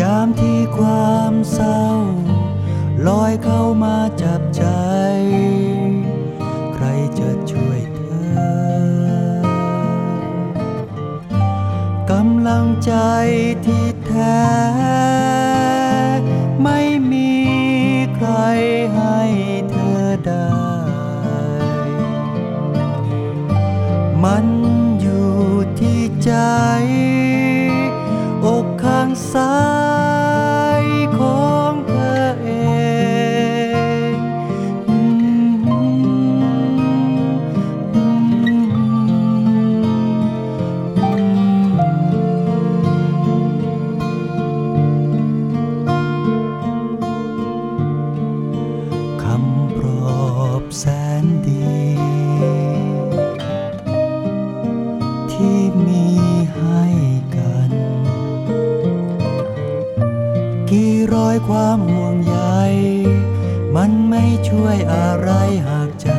ยามที่ความเศร้า ลอยเข้ามาจับใจ ใครจะช่วยเธอกำลังใจที่แท้ ไม่มีใครให้เธอได้ มันอยู่ที่ใจ ข้ายของเธอเอง คำปลอบแสนดี ที่มี อยความห่วงใย มันไม่ช่วยอะไรหากใจ